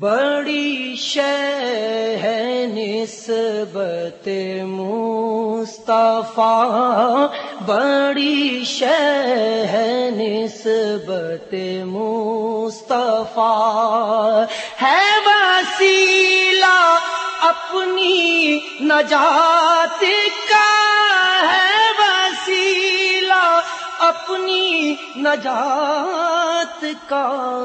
بڑی شہ ہے نسبت مصطفیٰ بڑی شہ ہے نسبت مصطفیٰ ہے وسیلہ اپنی نجات اپنی نجات کا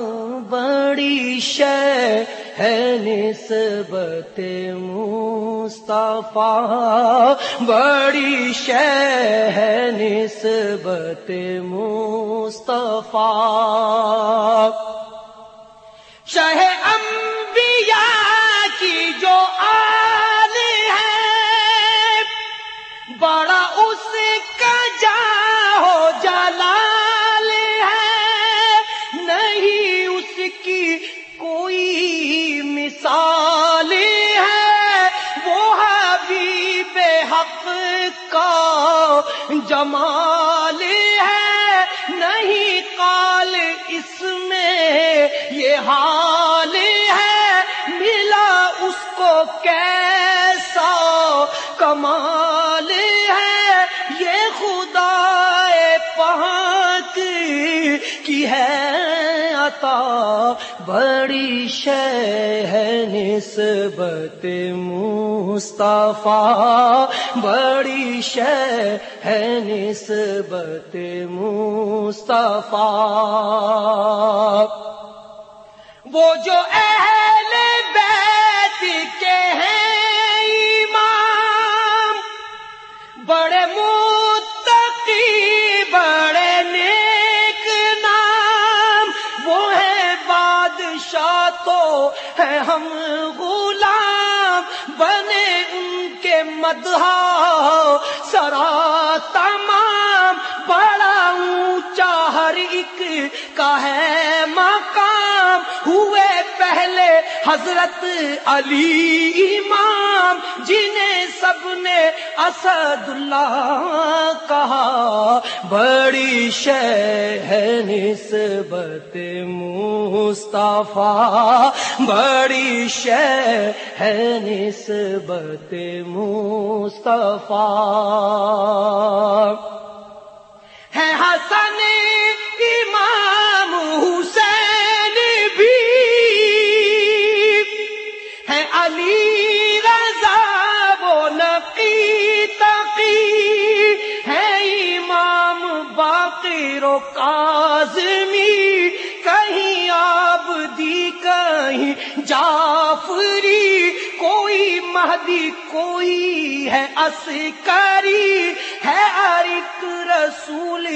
بڑی شہ ہے نسبت مصطفیٰ۔ بڑی شہ ہے نسبت مصطفیٰ۔ شہ انبیاء کی جو آل ہے، بڑا کا جمال ہے، نہیں قال اس میں یہ حال ہے۔ ملا اس کو کیسا کمال ہے۔ یہ خدا پاک کی ہے۔ عطا بڑی شہ ہے نسبت مصطفیٰ۔ بڑی شہ ہے نسبت مصطفیٰ۔ وہ جو اہل تو ہے ہم غلام، بنے ان کے مدح سرا تمام، بڑا اونچا ہر ایک کا ہے مقام۔ ہوئے پہلے حضرت علی امام، جنہیں سب نے اسد اللہ کہا۔ بڑی شے ہے نسبت مصطفیٰ بڑی شے ہے نسبت مصطفیٰ۔ و کاظمی کہیں آپ کہیں جعفری کوئی مہدی کوئی ہے عسکری ہے ارک رسول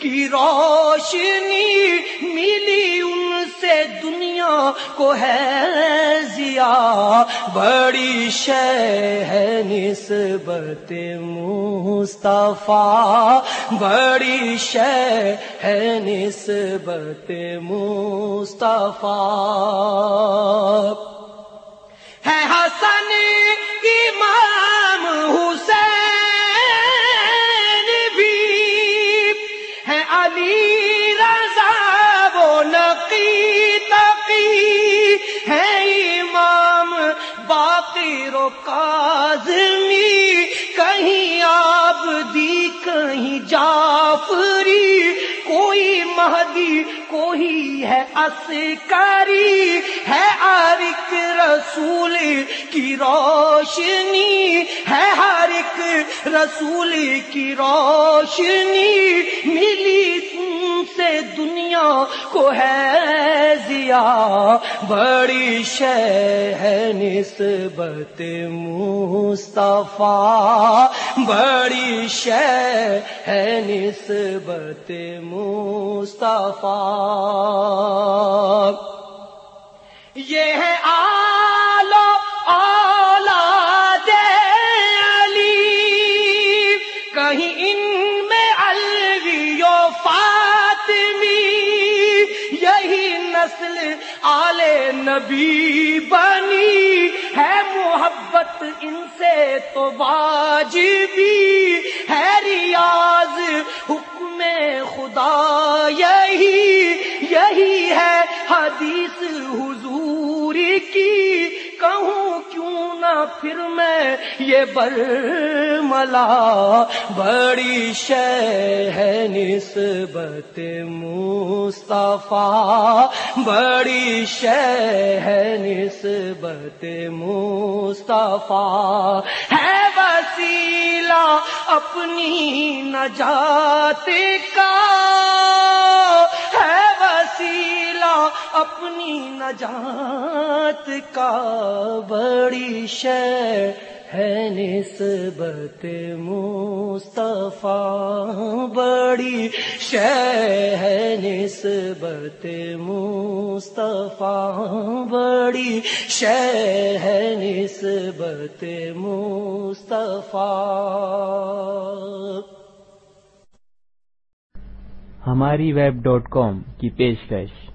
کی روشنی ملی ان سے دنیا کو ہے ضیا بڑی شہ ہے نسبت مصطفیٰ۔ بڑی شہ ہے نسبت مصطفیٰ۔ کاظمی کہیں آپ دی کہیں جعفری، کوئی مہدی، کوئی ہے عسکری، ہے ہر ایک رسول کی روشنی، ہے ہر ایک رسول کی روشنی، ملی سے دنیا کو ہے ضیا بڑی شہ ہے نسبت مصطفیٰ، بڑی شہ ہے نسبت مصطفیٰ۔ آل نبی بنی ہے محبت ان سے تو واجبی۔ پھر میں یہ برملا بڑی شہ ہے نسبت مصطفیٰ، بڑی شہ ہے نسبت مصطفیٰ۔ ہے وسیلہ اپنی نجات کا اپنی نجات کا بڑی شے ہے نسبت مصطفیٰ، بڑی شے ہے نسبت مصطفیٰ، بڑی شے ہے نسبت مصطفیٰ۔ ہماری ویب ڈاٹ کام کی پیشکش۔